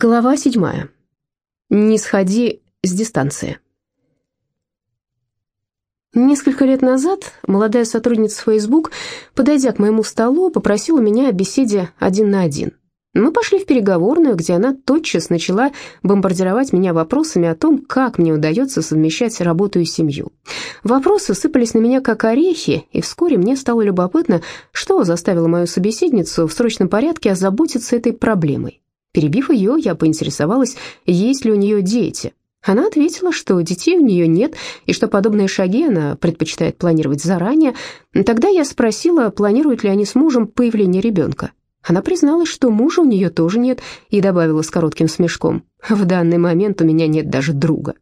Глава седьмая. Не сходи с дистанции. Несколько лет назад молодая сотрудница Facebook, подойдя к моему столу, попросила меня о беседе один на один. Мы пошли в переговорную, где она тотчас начала бомбардировать меня вопросами о том, как мне удается совмещать работу и семью. Вопросы сыпались на меня как орехи, и вскоре мне стало любопытно, что заставило мою собеседницу в срочном порядке озаботиться этой проблемой. Перебив ее, я поинтересовалась, есть ли у нее дети. Она ответила, что детей у нее нет, и что подобные шаги она предпочитает планировать заранее. Тогда я спросила, планируют ли они с мужем появление ребенка. Она призналась, что мужа у нее тоже нет, и добавила с коротким смешком, «В данный момент у меня нет даже друга».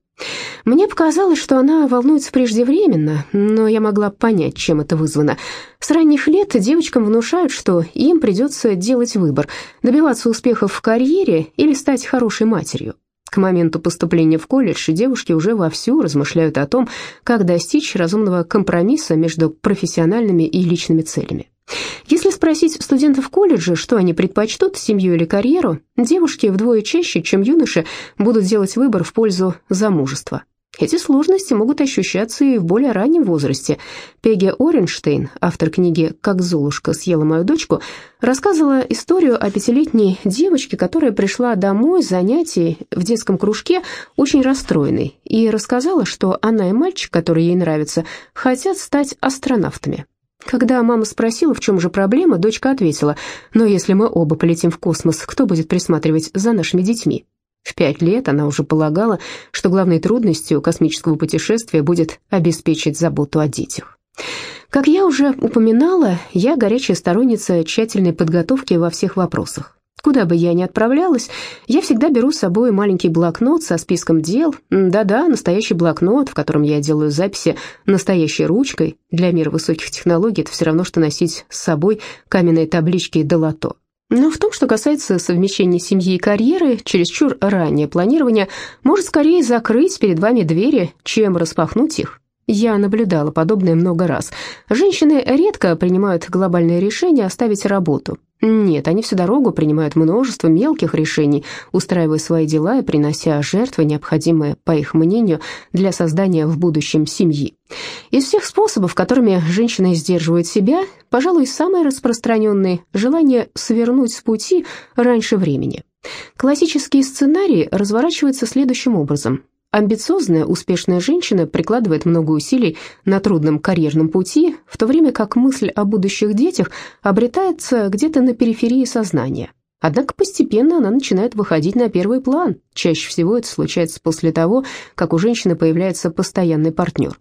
Мне показалось, что она волнуется преждевременно, но я могла понять, чем это вызвано. С ранних лет девочкам внушают, что им придется делать выбор, добиваться успехов в карьере или стать хорошей матерью. К моменту поступления в колледж девушки уже вовсю размышляют о том, как достичь разумного компромисса между профессиональными и личными целями. Если спросить студентов колледжа, что они предпочтут, семью или карьеру, девушки вдвое чаще, чем юноши, будут делать выбор в пользу замужества. Эти сложности могут ощущаться и в более раннем возрасте. Пегги Оренштейн, автор книги «Как Золушка съела мою дочку», рассказывала историю о пятилетней девочке, которая пришла домой с занятий в детском кружке очень расстроенной, и рассказала, что она и мальчик, который ей нравится, хотят стать астронавтами. Когда мама спросила, в чем же проблема, дочка ответила, «Но если мы оба полетим в космос, кто будет присматривать за нашими детьми?» В пять лет она уже полагала, что главной трудностью космического путешествия будет обеспечить заботу о детях. Как я уже упоминала, я горячая сторонница тщательной подготовки во всех вопросах. Куда бы я ни отправлялась, я всегда беру с собой маленький блокнот со списком дел. Да-да, настоящий блокнот, в котором я делаю записи настоящей ручкой. Для мира высоких технологий это все равно, что носить с собой каменные таблички и долото. Но в том, что касается совмещения семьи и карьеры, чересчур раннее планирование может скорее закрыть перед вами двери, чем распахнуть их. Я наблюдала подобное много раз. Женщины редко принимают глобальное решение оставить работу. Нет, они всю дорогу принимают множество мелких решений, устраивая свои дела и принося жертвы, необходимые, по их мнению, для создания в будущем семьи. Из всех способов, которыми женщины сдерживают себя, пожалуй, самый распространенный – желание свернуть с пути раньше времени. Классический сценарий разворачивается следующим образом – Амбициозная, успешная женщина прикладывает много усилий на трудном карьерном пути, в то время как мысль о будущих детях обретается где-то на периферии сознания. Однако постепенно она начинает выходить на первый план. Чаще всего это случается после того, как у женщины появляется постоянный партнер.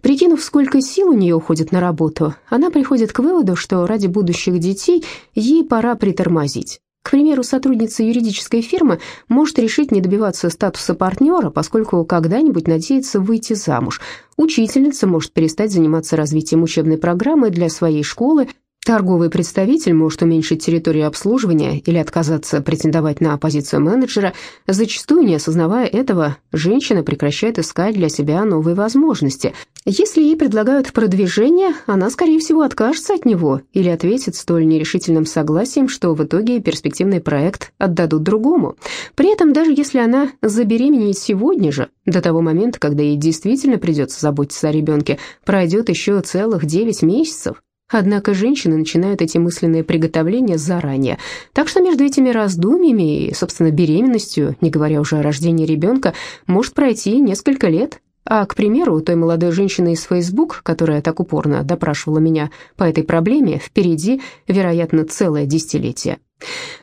Прикинув, сколько сил у нее уходит на работу, она приходит к выводу, что ради будущих детей ей пора притормозить. К примеру, сотрудница юридической фирмы может решить не добиваться статуса партнера, поскольку когда-нибудь надеется выйти замуж. Учительница может перестать заниматься развитием учебной программы для своей школы, Торговый представитель может уменьшить территорию обслуживания или отказаться претендовать на позицию менеджера. Зачастую, не осознавая этого, женщина прекращает искать для себя новые возможности. Если ей предлагают продвижение, она, скорее всего, откажется от него или ответит столь нерешительным согласием, что в итоге перспективный проект отдадут другому. При этом, даже если она забеременеет сегодня же, до того момента, когда ей действительно придется заботиться о ребенке, пройдет еще целых 9 месяцев. Однако женщины начинают эти мысленные приготовления заранее. Так что между этими раздумьями и, собственно, беременностью, не говоря уже о рождении ребенка, может пройти несколько лет. А, к примеру, у той молодой женщины из Facebook, которая так упорно допрашивала меня по этой проблеме, впереди, вероятно, целое десятилетие.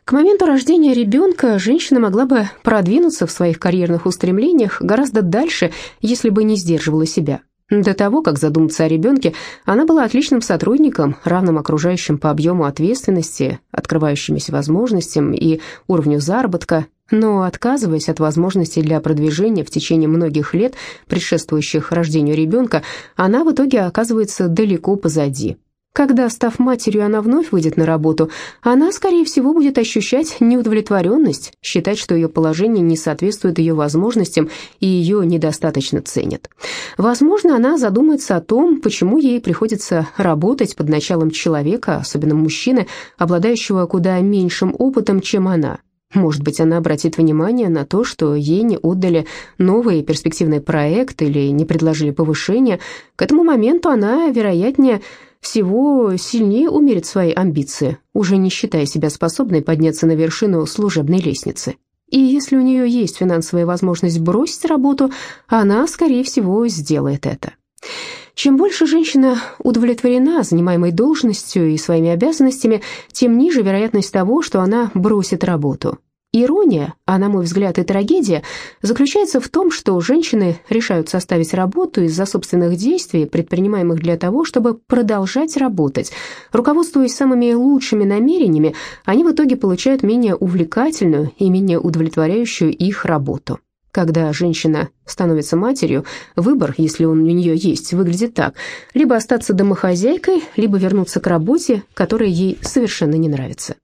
К моменту рождения ребенка женщина могла бы продвинуться в своих карьерных устремлениях гораздо дальше, если бы не сдерживала себя. До того, как задуматься о ребенке, она была отличным сотрудником, равным окружающим по объему ответственности, открывающимися возможностям и уровню заработка, но отказываясь от возможностей для продвижения в течение многих лет, предшествующих рождению ребенка, она в итоге оказывается далеко позади. Когда, став матерью, она вновь выйдет на работу, она, скорее всего, будет ощущать неудовлетворенность, считать, что ее положение не соответствует ее возможностям и ее недостаточно ценят. Возможно, она задумается о том, почему ей приходится работать под началом человека, особенно мужчины, обладающего куда меньшим опытом, чем она. Может быть, она обратит внимание на то, что ей не отдали новый перспективный проект или не предложили повышения. К этому моменту она, вероятнее всего, сильнее умерит свои амбиции, уже не считая себя способной подняться на вершину служебной лестницы. И если у нее есть финансовая возможность бросить работу, она, скорее всего, сделает это. Чем больше женщина удовлетворена занимаемой должностью и своими обязанностями, тем ниже вероятность того, что она бросит работу. Ирония, а на мой взгляд и трагедия, заключается в том, что женщины решают составить работу из-за собственных действий, предпринимаемых для того, чтобы продолжать работать. Руководствуясь самыми лучшими намерениями, они в итоге получают менее увлекательную и менее удовлетворяющую их работу. Когда женщина становится матерью, выбор, если он у нее есть, выглядит так. Либо остаться домохозяйкой, либо вернуться к работе, которая ей совершенно не нравится.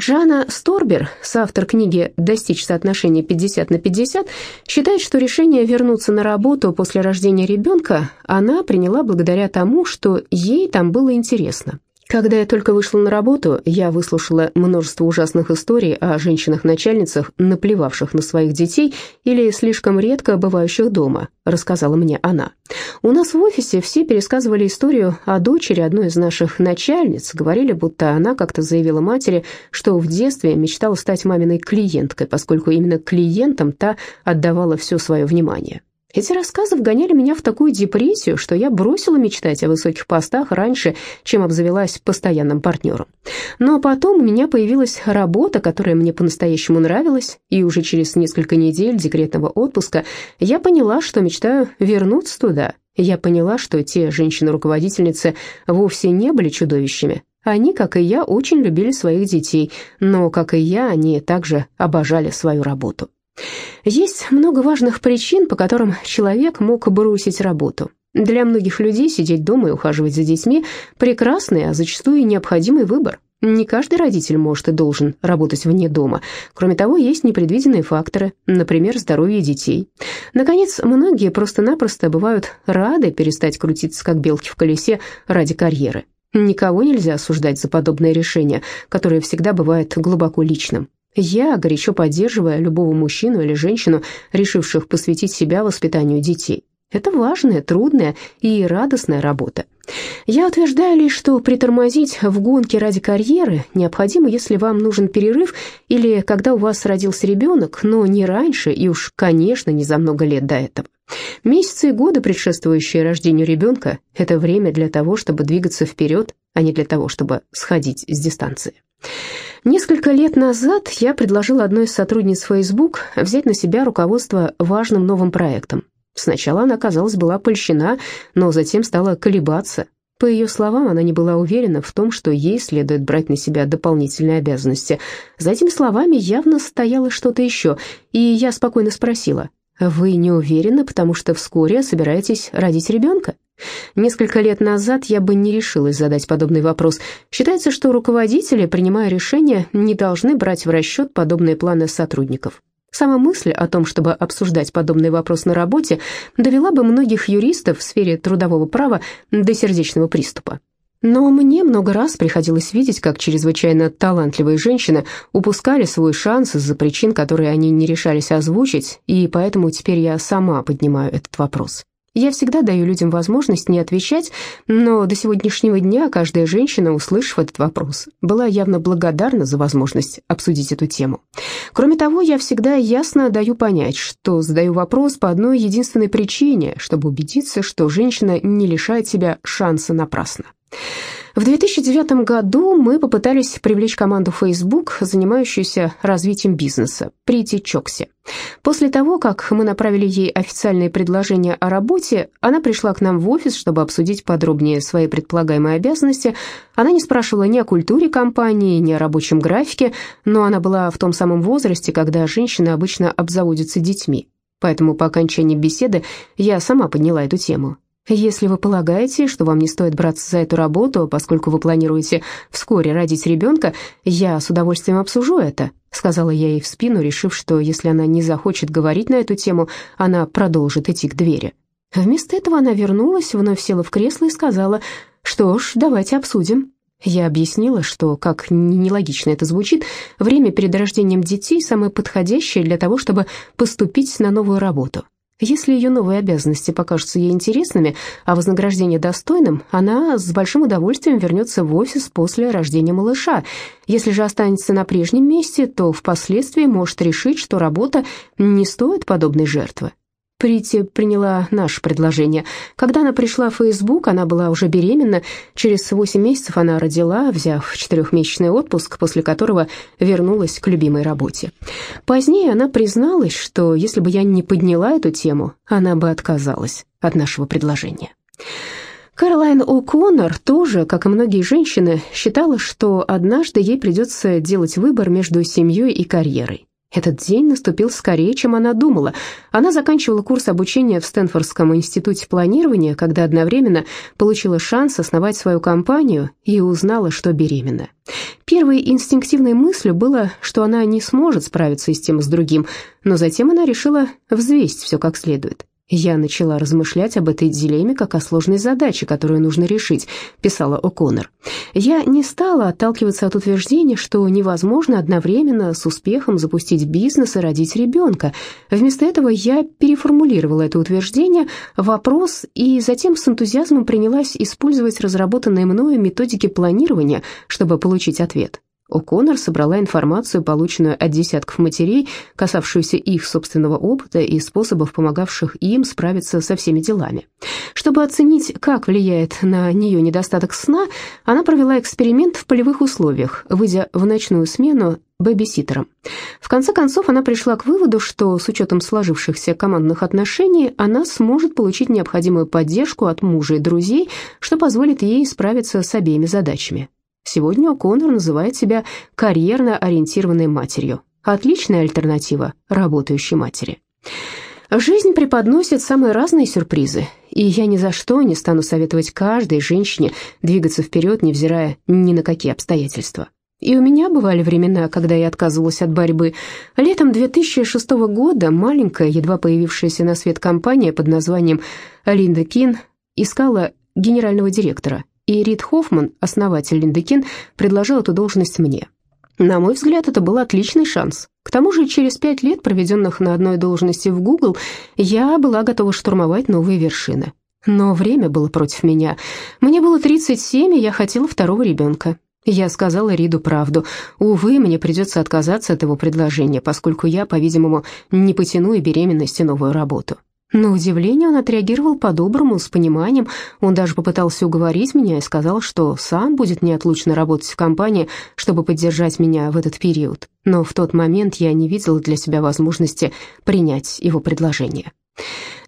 Джана Сторбер, соавтор книги «Достичь соотношения 50 на 50», считает, что решение вернуться на работу после рождения ребенка она приняла благодаря тому, что ей там было интересно. Когда я только вышла на работу, я выслушала множество ужасных историй о женщинах-начальницах, наплевавших на своих детей или слишком редко бывающих дома, рассказала мне она. У нас в офисе все пересказывали историю о дочери одной из наших начальниц, говорили, будто она как-то заявила матери, что в детстве мечтала стать маминой клиенткой, поскольку именно клиентам та отдавала все свое внимание. Эти рассказы вгоняли меня в такую депрессию, что я бросила мечтать о высоких постах раньше, чем обзавелась постоянным партнером. Но потом у меня появилась работа, которая мне по-настоящему нравилась, и уже через несколько недель декретного отпуска я поняла, что мечтаю вернуться туда. Я поняла, что те женщины-руководительницы вовсе не были чудовищами. Они, как и я, очень любили своих детей, но, как и я, они также обожали свою работу. Есть много важных причин, по которым человек мог бросить работу. Для многих людей сидеть дома и ухаживать за детьми – прекрасный, а зачастую необходимый выбор. Не каждый родитель может и должен работать вне дома. Кроме того, есть непредвиденные факторы, например, здоровье детей. Наконец, многие просто-напросто бывают рады перестать крутиться как белки в колесе ради карьеры. Никого нельзя осуждать за подобное решение, которое всегда бывает глубоко личным. Я горячо поддерживаю любого мужчину или женщину, решивших посвятить себя воспитанию детей. Это важная, трудная и радостная работа. Я утверждаю лишь, что притормозить в гонке ради карьеры необходимо, если вам нужен перерыв или когда у вас родился ребенок, но не раньше и уж, конечно, не за много лет до этого. Месяцы и годы, предшествующие рождению ребенка, это время для того, чтобы двигаться вперед, а не для того, чтобы сходить с дистанции. Несколько лет назад я предложила одной из сотрудниц Facebook взять на себя руководство важным новым проектом. Сначала она, казалось, была польщена, но затем стала колебаться. По ее словам, она не была уверена в том, что ей следует брать на себя дополнительные обязанности. За этими словами явно стояло что-то еще, и я спокойно спросила, «Вы не уверены, потому что вскоре собираетесь родить ребенка?» Несколько лет назад я бы не решилась задать подобный вопрос. Считается, что руководители, принимая решения, не должны брать в расчет подобные планы сотрудников. Сама мысль о том, чтобы обсуждать подобный вопрос на работе, довела бы многих юристов в сфере трудового права до сердечного приступа. Но мне много раз приходилось видеть, как чрезвычайно талантливые женщины упускали свой шанс из-за причин, которые они не решались озвучить, и поэтому теперь я сама поднимаю этот вопрос. Я всегда даю людям возможность не отвечать, но до сегодняшнего дня каждая женщина, услышав этот вопрос, была явно благодарна за возможность обсудить эту тему. Кроме того, я всегда ясно даю понять, что задаю вопрос по одной единственной причине, чтобы убедиться, что женщина не лишает себя шанса напрасно. В 2009 году мы попытались привлечь команду Facebook, занимающуюся развитием бизнеса, Прити Чокси. После того, как мы направили ей официальные предложения о работе, она пришла к нам в офис, чтобы обсудить подробнее свои предполагаемые обязанности. Она не спрашивала ни о культуре компании, ни о рабочем графике, но она была в том самом возрасте, когда женщины обычно обзаводятся детьми. Поэтому по окончании беседы я сама подняла эту тему. Если вы полагаете, что вам не стоит браться за эту работу, поскольку вы планируете вскоре родить ребенка, я с удовольствием обсужу это», — сказала я ей в спину, решив, что если она не захочет говорить на эту тему, она продолжит идти к двери. Вместо этого она вернулась, вновь села в кресло и сказала, «Что ж, давайте обсудим». Я объяснила, что, как нелогично это звучит, время перед рождением детей самое подходящее для того, чтобы поступить на новую работу. Если ее новые обязанности покажутся ей интересными, а вознаграждение достойным, она с большим удовольствием вернется в офис после рождения малыша. Если же останется на прежнем месте, то впоследствии может решить, что работа не стоит подобной жертвы. Прити приняла наше предложение. Когда она пришла в Facebook, она была уже беременна. Через 8 месяцев она родила, взяв четырехмесячный отпуск, после которого вернулась к любимой работе. Позднее она призналась, что если бы я не подняла эту тему, она бы отказалась от нашего предложения. Кэролайн О'Коннор тоже, как и многие женщины, считала, что однажды ей придется делать выбор между семьей и карьерой. Этот день наступил скорее, чем она думала. Она заканчивала курс обучения в Стэнфордском институте планирования, когда одновременно получила шанс основать свою компанию и узнала, что беременна. Первой инстинктивной мыслью было, что она не сможет справиться и с тем, и с другим, но затем она решила взвесить все как следует. «Я начала размышлять об этой дилемме как о сложной задаче, которую нужно решить», — писала О'Коннор. «Я не стала отталкиваться от утверждения, что невозможно одновременно с успехом запустить бизнес и родить ребенка. Вместо этого я переформулировала это утверждение вопрос и затем с энтузиазмом принялась использовать разработанные мною методики планирования, чтобы получить ответ. О'Коннор собрала информацию, полученную от десятков матерей, касавшуюся их собственного опыта и способов, помогавших им справиться со всеми делами. Чтобы оценить, как влияет на нее недостаток сна, она провела эксперимент в полевых условиях, выйдя в ночную смену бэбиситером. В конце концов, она пришла к выводу, что с учетом сложившихся командных отношений она сможет получить необходимую поддержку от мужа и друзей, что позволит ей справиться с обеими задачами. Сегодня О'Коннор называет себя карьерно ориентированной матерью. Отличная альтернатива работающей матери. Жизнь преподносит самые разные сюрпризы, и я ни за что не стану советовать каждой женщине двигаться вперед, невзирая ни на какие обстоятельства. И у меня бывали времена, когда я отказывалась от борьбы. Летом 2006 года маленькая, едва появившаяся на свет компания под названием «Линда Кин» искала генерального директора, и Рид Хоффман, основатель Линдекин, предложил эту должность мне. На мой взгляд, это был отличный шанс. К тому же, через пять лет, проведенных на одной должности в Google, я была готова штурмовать новые вершины. Но время было против меня. Мне было 37, и я хотела второго ребенка. Я сказала Риду правду. Увы, мне придется отказаться от его предложения, поскольку я, по-видимому, не потяну и беременность, и новую работу. На удивление он отреагировал по-доброму, с пониманием. Он даже попытался уговорить меня и сказал, что сам будет неотлучно работать в компании, чтобы поддержать меня в этот период. Но в тот момент я не видела для себя возможности принять его предложение.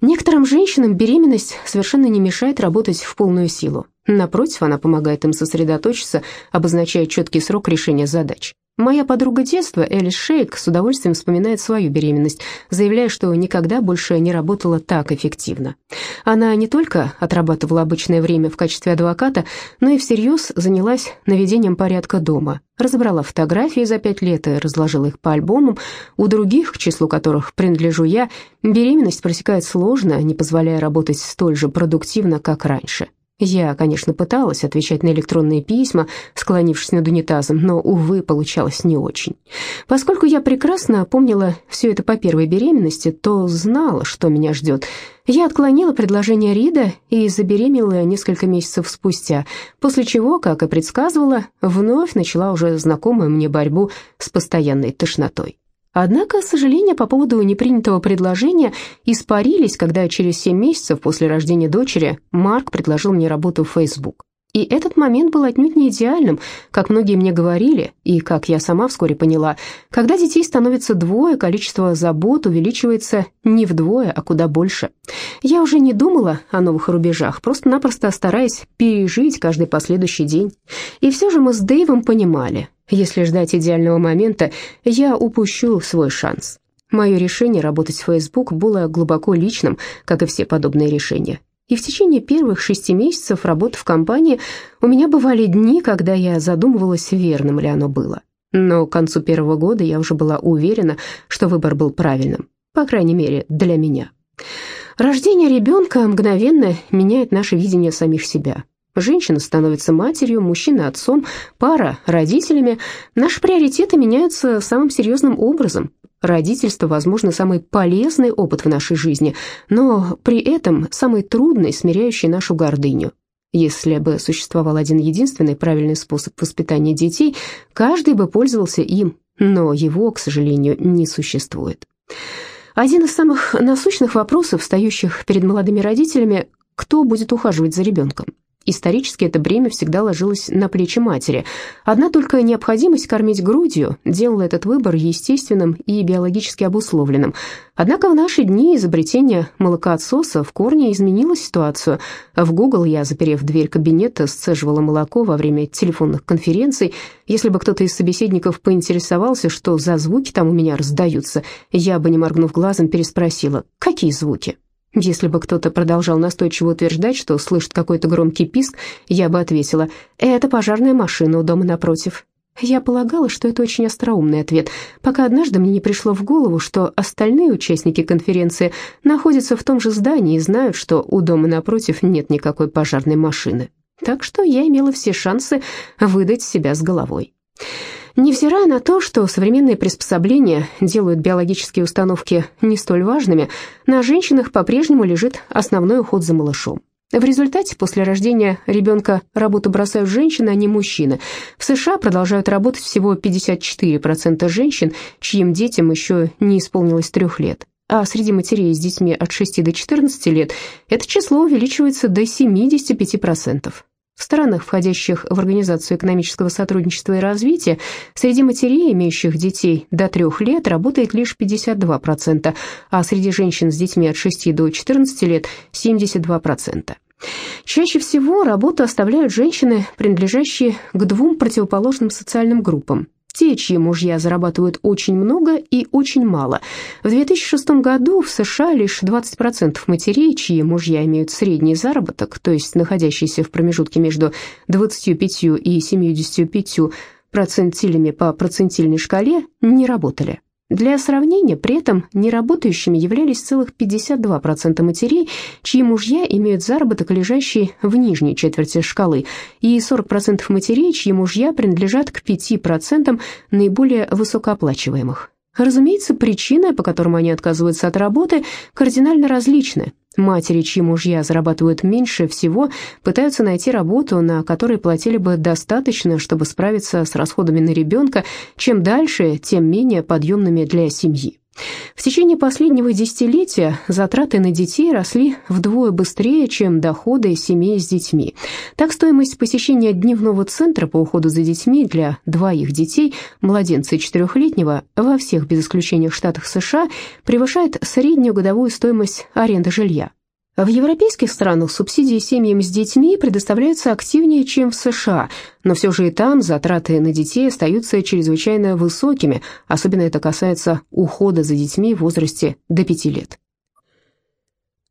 Некоторым женщинам беременность совершенно не мешает работать в полную силу. Напротив, она помогает им сосредоточиться, обозначая четкий срок решения задач. Моя подруга детства, Элис Шейк, с удовольствием вспоминает свою беременность, заявляя, что никогда больше не работала так эффективно. Она не только отрабатывала обычное время в качестве адвоката, но и всерьез занялась наведением порядка дома, разобрала фотографии за пять лет и разложила их по альбомам. У других, к числу которых принадлежу я, беременность протекает сложно, не позволяя работать столь же продуктивно, как раньше. Я, конечно, пыталась отвечать на электронные письма, склонившись над унитазом, но, увы, получалось не очень. Поскольку я прекрасно помнила все это по первой беременности, то знала, что меня ждет. Я отклонила предложение Рида и забеременела несколько месяцев спустя, после чего, как и предсказывала, вновь начала уже знакомую мне борьбу с постоянной тошнотой. Однако сожаления по поводу непринятого предложения испарились, когда через семь месяцев после рождения дочери Марк предложил мне работу в Facebook. И этот момент был отнюдь не идеальным, как многие мне говорили, и как я сама вскоре поняла. Когда детей становится двое, количество забот увеличивается не вдвое, а куда больше. Я уже не думала о новых рубежах, просто-напросто стараясь пережить каждый последующий день. И все же мы с Дэйвом понимали, если ждать идеального момента, я упущу свой шанс. Мое решение работать в Facebook было глубоко личным, как и все подобные решения. И в течение первых шести месяцев работы в компании у меня бывали дни, когда я задумывалась, верным ли оно было. Но к концу первого года я уже была уверена, что выбор был правильным, по крайней мере, для меня. Рождение ребенка мгновенно меняет наше видение самих себя. Женщина становится матерью, мужчина отцом, пара родителями. Наши приоритеты меняются самым серьезным образом. Родительство, возможно, самый полезный опыт в нашей жизни, но при этом самый трудный, смиряющий нашу гордыню. Если бы существовал один единственный правильный способ воспитания детей, каждый бы пользовался им, но его, к сожалению, не существует. Один из самых насущных вопросов, встающих перед молодыми родителями, кто будет ухаживать за ребенком? Исторически это бремя всегда ложилось на плечи матери. Одна только необходимость кормить грудью делала этот выбор естественным и биологически обусловленным. Однако в наши дни изобретение молокоотсоса в корне изменило ситуацию. В Google я, заперев дверь кабинета, сцеживала молоко во время телефонных конференций. Если бы кто-то из собеседников поинтересовался, что за звуки там у меня раздаются, я бы, не моргнув глазом, переспросила «Какие звуки?». Если бы кто-то продолжал настойчиво утверждать, что слышит какой-то громкий писк, я бы ответила «Это пожарная машина у дома напротив». Я полагала, что это очень остроумный ответ, пока однажды мне не пришло в голову, что остальные участники конференции находятся в том же здании и знают, что у дома напротив нет никакой пожарной машины. Так что я имела все шансы выдать себя с головой. Невзирая на то, что современные приспособления делают биологические установки не столь важными, на женщинах по-прежнему лежит основной уход за малышом. В результате после рождения ребенка работу бросают женщины, а не мужчины. В США продолжают работать всего 54% женщин, чьим детям еще не исполнилось трех лет. А среди матерей с детьми от 6 до 14 лет это число увеличивается до 75%. В странах, входящих в Организацию экономического сотрудничества и развития, среди матерей, имеющих детей до трех лет, работает лишь 52%, а среди женщин с детьми от 6 до 14 лет – 72%. Чаще всего работу оставляют женщины, принадлежащие к двум противоположным социальным группам те, чьи мужья зарабатывают очень много и очень мало. В 2006 году в США лишь 20% матерей, чьи мужья имеют средний заработок, то есть находящийся в промежутке между 25 и 75 процентилями по процентильной шкале, не работали. Для сравнения, при этом неработающими являлись целых 52% матерей, чьи мужья имеют заработок, лежащий в нижней четверти шкалы, и 40% матерей, чьи мужья принадлежат к 5% наиболее высокооплачиваемых. Разумеется, причины, по которым они отказываются от работы, кардинально различны. Матери, чьи мужья зарабатывают меньше всего, пытаются найти работу, на которой платили бы достаточно, чтобы справиться с расходами на ребенка. Чем дальше, тем менее подъемными для семьи. В течение последнего десятилетия затраты на детей росли вдвое быстрее, чем доходы семей с детьми. Так, стоимость посещения дневного центра по уходу за детьми для двоих детей, младенца и четырехлетнего, во всех без исключения штатах США превышает среднюю годовую стоимость аренды жилья. В европейских странах субсидии семьям с детьми предоставляются активнее, чем в США, но все же и там затраты на детей остаются чрезвычайно высокими, особенно это касается ухода за детьми в возрасте до 5 лет.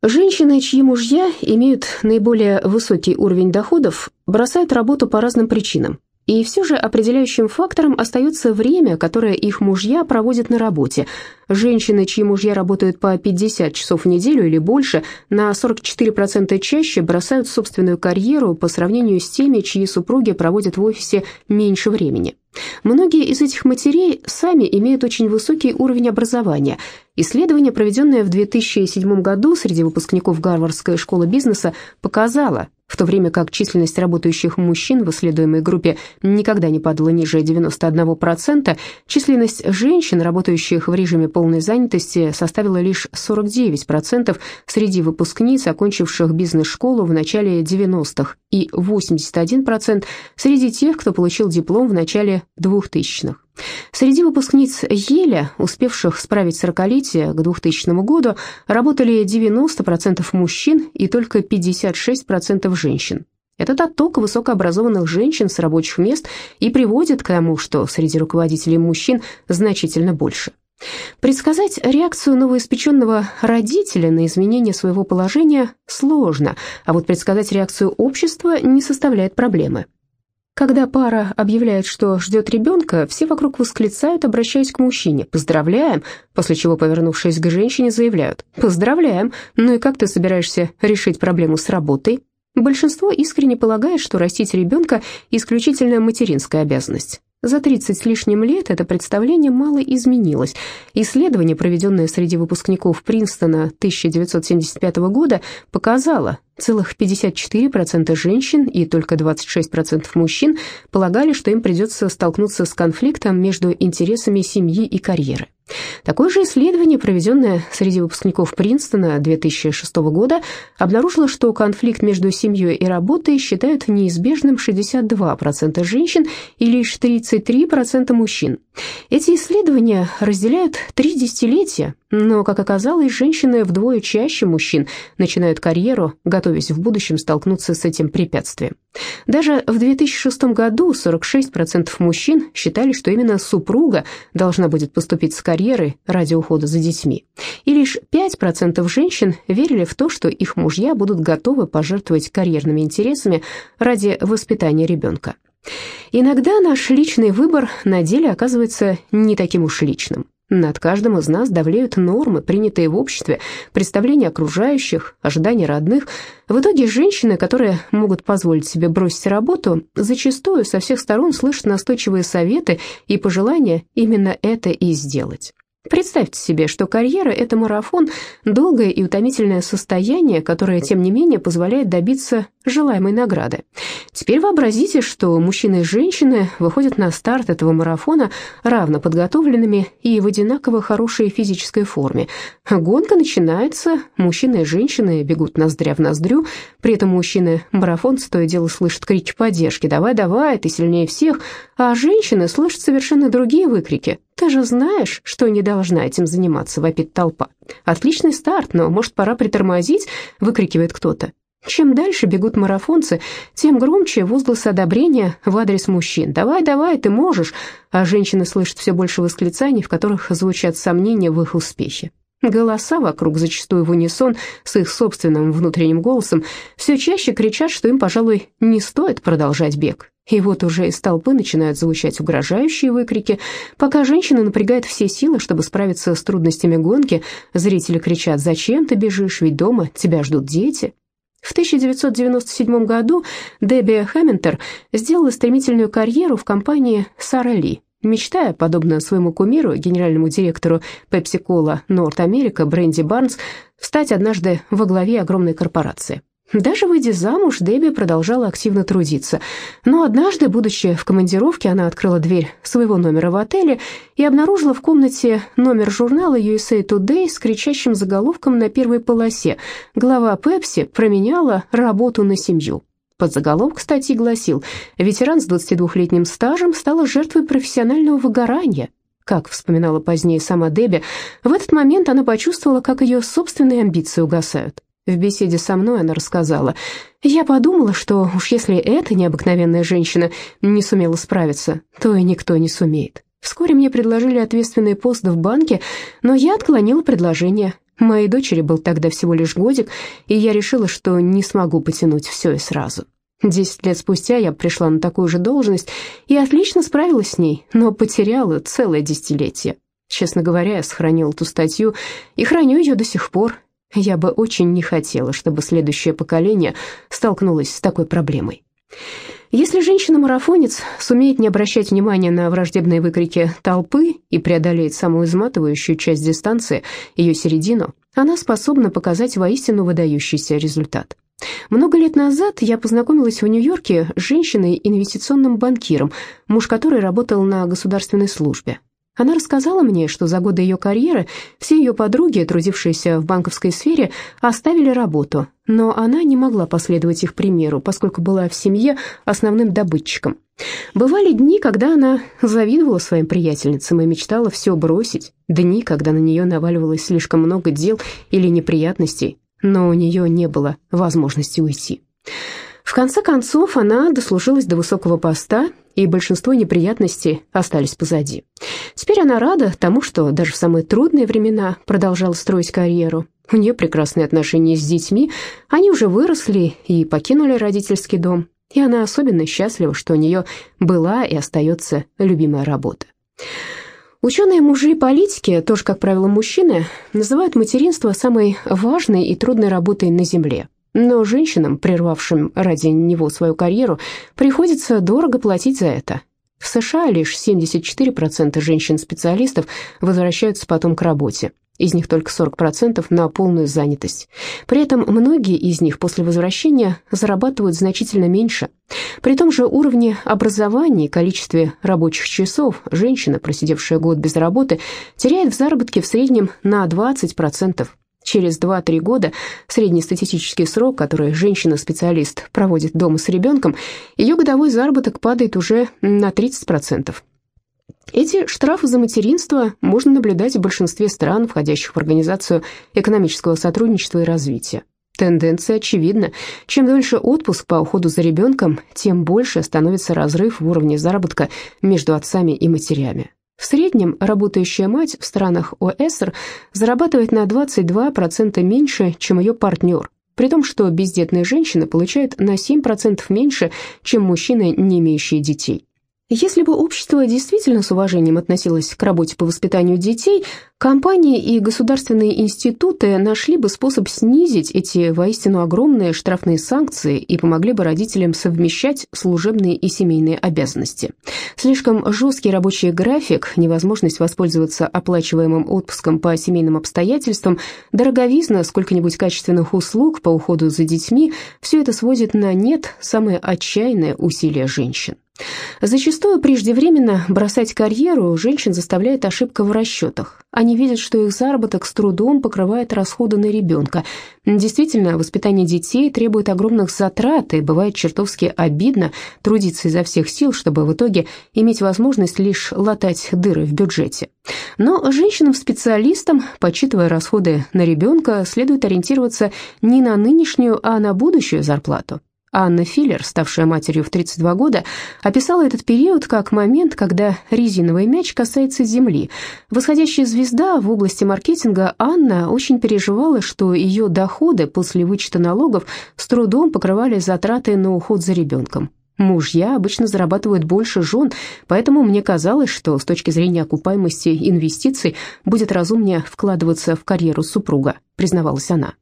Женщины, чьи мужья имеют наиболее высокий уровень доходов, бросают работу по разным причинам. И все же определяющим фактором остается время, которое их мужья проводят на работе. Женщины, чьи мужья работают по 50 часов в неделю или больше, на 44% чаще бросают собственную карьеру по сравнению с теми, чьи супруги проводят в офисе меньше времени. Многие из этих матерей сами имеют очень высокий уровень образования. Исследование, проведенное в 2007 году среди выпускников Гарвардской школы бизнеса, показало, в то время как численность работающих мужчин в исследуемой группе никогда не падала ниже 91%, численность женщин, работающих в режиме полной занятости, составила лишь 49% среди выпускниц, окончивших бизнес-школу в начале 90-х, и 81% среди тех, кто получил диплом в начале 2000-х. Среди выпускниц Еля, успевших справить сорокалетие к 2000 году, работали 90% мужчин и только 56% женщин. Этот отток высокообразованных женщин с рабочих мест и приводит к тому, что среди руководителей мужчин значительно больше. Предсказать реакцию новоиспеченного родителя на изменение своего положения сложно, а вот предсказать реакцию общества не составляет проблемы. Когда пара объявляет, что ждет ребенка, все вокруг восклицают, обращаясь к мужчине «Поздравляем!», после чего, повернувшись к женщине, заявляют «Поздравляем! Ну и как ты собираешься решить проблему с работой?» Большинство искренне полагает, что растить ребенка – исключительно материнская обязанность. За 30 с лишним лет это представление мало изменилось. Исследование, проведенное среди выпускников Принстона 1975 года, показало, целых 54% женщин и только 26% мужчин полагали, что им придется столкнуться с конфликтом между интересами семьи и карьеры. Такое же исследование, проведенное среди выпускников Принстона 2006 года, обнаружило, что конфликт между семьей и работой считают неизбежным 62% женщин и лишь 33% мужчин. Эти исследования разделяют три десятилетия, но, как оказалось, женщины вдвое чаще мужчин начинают карьеру, готовясь в будущем столкнуться с этим препятствием. Даже в 2006 году 46% мужчин считали, что именно супруга должна будет поступить с карьерой ради ухода за детьми. И лишь 5% женщин верили в то, что их мужья будут готовы пожертвовать карьерными интересами ради воспитания ребенка. Иногда наш личный выбор на деле оказывается не таким уж личным. Над каждым из нас давлеют нормы, принятые в обществе, представления окружающих, ожидания родных. В итоге женщины, которые могут позволить себе бросить работу, зачастую со всех сторон слышат настойчивые советы и пожелания именно это и сделать. Представьте себе, что карьера – это марафон, долгое и утомительное состояние, которое, тем не менее, позволяет добиться желаемой награды. Теперь вообразите, что мужчины и женщины выходят на старт этого марафона равно подготовленными и в одинаково хорошей физической форме. Гонка начинается, мужчины и женщины бегут ноздря в ноздрю, при этом мужчины-марафонцы то и дело слышат крики поддержки «давай, давай, ты сильнее всех», а женщины слышат совершенно другие выкрики «ты же знаешь, что не должна этим заниматься», вопит толпа. «Отличный старт, но, может, пора притормозить?» – выкрикивает кто-то. Чем дальше бегут марафонцы, тем громче возгласы одобрения в адрес мужчин. «Давай, давай, ты можешь!» А женщины слышат все больше восклицаний, в которых звучат сомнения в их успехе. Голоса вокруг, зачастую в унисон с их собственным внутренним голосом, все чаще кричат, что им, пожалуй, не стоит продолжать бег. И вот уже из толпы начинают звучать угрожающие выкрики. Пока женщина напрягает все силы, чтобы справиться с трудностями гонки, зрители кричат «Зачем ты бежишь? Ведь дома тебя ждут дети». В 1997 году Дебби Хэмментер сделала стремительную карьеру в компании «Сара Ли», мечтая, подобно своему кумиру, генеральному директору Pepsi-Cola Норт Америка Бренди Барнс, стать однажды во главе огромной корпорации. Даже выйдя замуж, Дебби продолжала активно трудиться. Но однажды, будучи в командировке, она открыла дверь своего номера в отеле и обнаружила в комнате номер журнала USA Today с кричащим заголовком на первой полосе «Глава Пепси променяла работу на семью». Подзаголовок статьи гласил «Ветеран с 22-летним стажем стала жертвой профессионального выгорания». Как вспоминала позднее сама Дебби, в этот момент она почувствовала, как ее собственные амбиции угасают. В беседе со мной она рассказала. «Я подумала, что уж если эта необыкновенная женщина не сумела справиться, то и никто не сумеет. Вскоре мне предложили ответственный пост в банке, но я отклонила предложение. Моей дочери был тогда всего лишь годик, и я решила, что не смогу потянуть все и сразу. Десять лет спустя я пришла на такую же должность и отлично справилась с ней, но потеряла целое десятилетие. Честно говоря, я сохранила ту статью и храню ее до сих пор, я бы очень не хотела, чтобы следующее поколение столкнулось с такой проблемой. Если женщина-марафонец сумеет не обращать внимания на враждебные выкрики толпы и преодолеет самую изматывающую часть дистанции, ее середину, она способна показать воистину выдающийся результат. Много лет назад я познакомилась в Нью-Йорке с женщиной-инвестиционным банкиром, муж которой работал на государственной службе. Она рассказала мне, что за годы ее карьеры все ее подруги, трудившиеся в банковской сфере, оставили работу, но она не могла последовать их примеру, поскольку была в семье основным добытчиком. Бывали дни, когда она завидовала своим приятельницам и мечтала все бросить, дни, когда на нее наваливалось слишком много дел или неприятностей, но у нее не было возможности уйти. В конце концов, она дослужилась до высокого поста, и большинство неприятностей остались позади. Теперь она рада тому, что даже в самые трудные времена продолжала строить карьеру. У нее прекрасные отношения с детьми, они уже выросли и покинули родительский дом, и она особенно счастлива, что у нее была и остается любимая работа. Ученые мужи и политики, тоже, как правило, мужчины, называют материнство самой важной и трудной работой на Земле. Но женщинам, прервавшим ради него свою карьеру, приходится дорого платить за это. В США лишь 74% женщин-специалистов возвращаются потом к работе из них только 40% на полную занятость. При этом многие из них после возвращения зарабатывают значительно меньше. При том же уровне образования и количестве рабочих часов женщина, просидевшая год без работы, теряет в заработке в среднем на 20%. Через 2-3 года, среднестатистический срок, который женщина-специалист проводит дома с ребенком, ее годовой заработок падает уже на 30%. Эти штрафы за материнство можно наблюдать в большинстве стран, входящих в Организацию экономического сотрудничества и развития. Тенденция очевидна. Чем дольше отпуск по уходу за ребенком, тем больше становится разрыв в уровне заработка между отцами и матерями. В среднем работающая мать в странах ОСР зарабатывает на 22% меньше, чем ее партнер, при том, что бездетные женщины получают на 7% меньше, чем мужчины, не имеющие детей. Если бы общество действительно с уважением относилось к работе по воспитанию детей, компании и государственные институты нашли бы способ снизить эти воистину огромные штрафные санкции и помогли бы родителям совмещать служебные и семейные обязанности. Слишком жесткий рабочий график, невозможность воспользоваться оплачиваемым отпуском по семейным обстоятельствам, дороговизна сколько-нибудь качественных услуг по уходу за детьми – все это сводит на нет самые отчаянные усилия женщин. Зачастую преждевременно бросать карьеру женщин заставляет ошибка в расчетах. Они видят, что их заработок с трудом покрывает расходы на ребенка. Действительно, воспитание детей требует огромных затрат, и бывает чертовски обидно трудиться изо всех сил, чтобы в итоге иметь возможность лишь латать дыры в бюджете. Но женщинам-специалистам, подсчитывая расходы на ребенка, следует ориентироваться не на нынешнюю, а на будущую зарплату. Анна Филлер, ставшая матерью в 32 года, описала этот период как момент, когда резиновый мяч касается земли. Восходящая звезда в области маркетинга Анна очень переживала, что ее доходы после вычета налогов с трудом покрывали затраты на уход за ребенком. Мужья обычно зарабатывают больше жен, поэтому мне казалось, что с точки зрения окупаемости инвестиций будет разумнее вкладываться в карьеру супруга, признавалась она.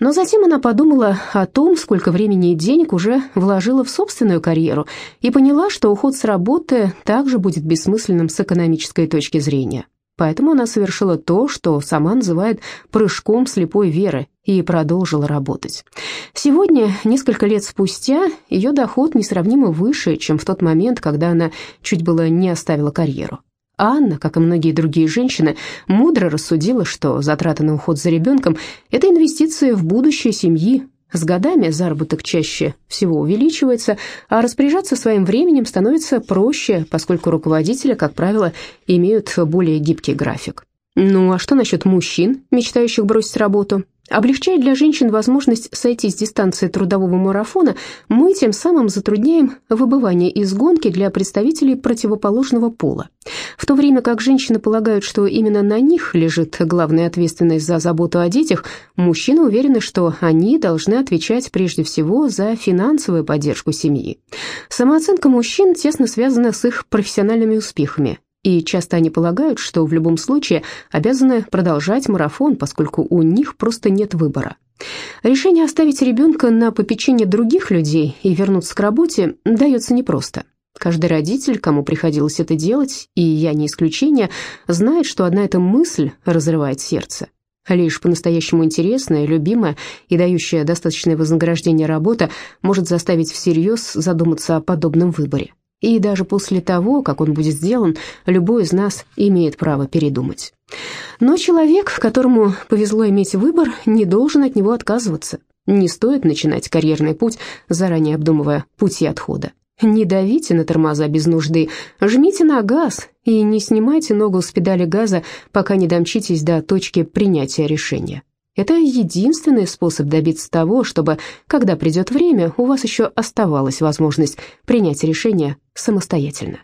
Но затем она подумала о том, сколько времени и денег уже вложила в собственную карьеру, и поняла, что уход с работы также будет бессмысленным с экономической точки зрения. Поэтому она совершила то, что сама называет «прыжком слепой веры» и продолжила работать. Сегодня, несколько лет спустя, ее доход несравнимо выше, чем в тот момент, когда она чуть было не оставила карьеру. Анна, как и многие другие женщины, мудро рассудила, что затраты на уход за ребенком – это инвестиции в будущее семьи, с годами заработок чаще всего увеличивается, а распоряжаться своим временем становится проще, поскольку руководители, как правило, имеют более гибкий график. Ну а что насчет мужчин, мечтающих бросить работу? Облегчая для женщин возможность сойти с дистанции трудового марафона, мы тем самым затрудняем выбывание из гонки для представителей противоположного пола. В то время как женщины полагают, что именно на них лежит главная ответственность за заботу о детях, мужчины уверены, что они должны отвечать прежде всего за финансовую поддержку семьи. Самооценка мужчин тесно связана с их профессиональными успехами и часто они полагают, что в любом случае обязаны продолжать марафон, поскольку у них просто нет выбора. Решение оставить ребенка на попечение других людей и вернуться к работе дается непросто. Каждый родитель, кому приходилось это делать, и я не исключение, знает, что одна эта мысль разрывает сердце. Лишь по-настоящему интересная, любимая и дающая достаточное вознаграждение работа может заставить всерьез задуматься о подобном выборе и даже после того, как он будет сделан, любой из нас имеет право передумать. Но человек, которому повезло иметь выбор, не должен от него отказываться. Не стоит начинать карьерный путь, заранее обдумывая пути отхода. Не давите на тормоза без нужды, жмите на газ и не снимайте ногу с педали газа, пока не домчитесь до точки принятия решения. Это единственный способ добиться того, чтобы, когда придет время, у вас еще оставалась возможность принять решение самостоятельно.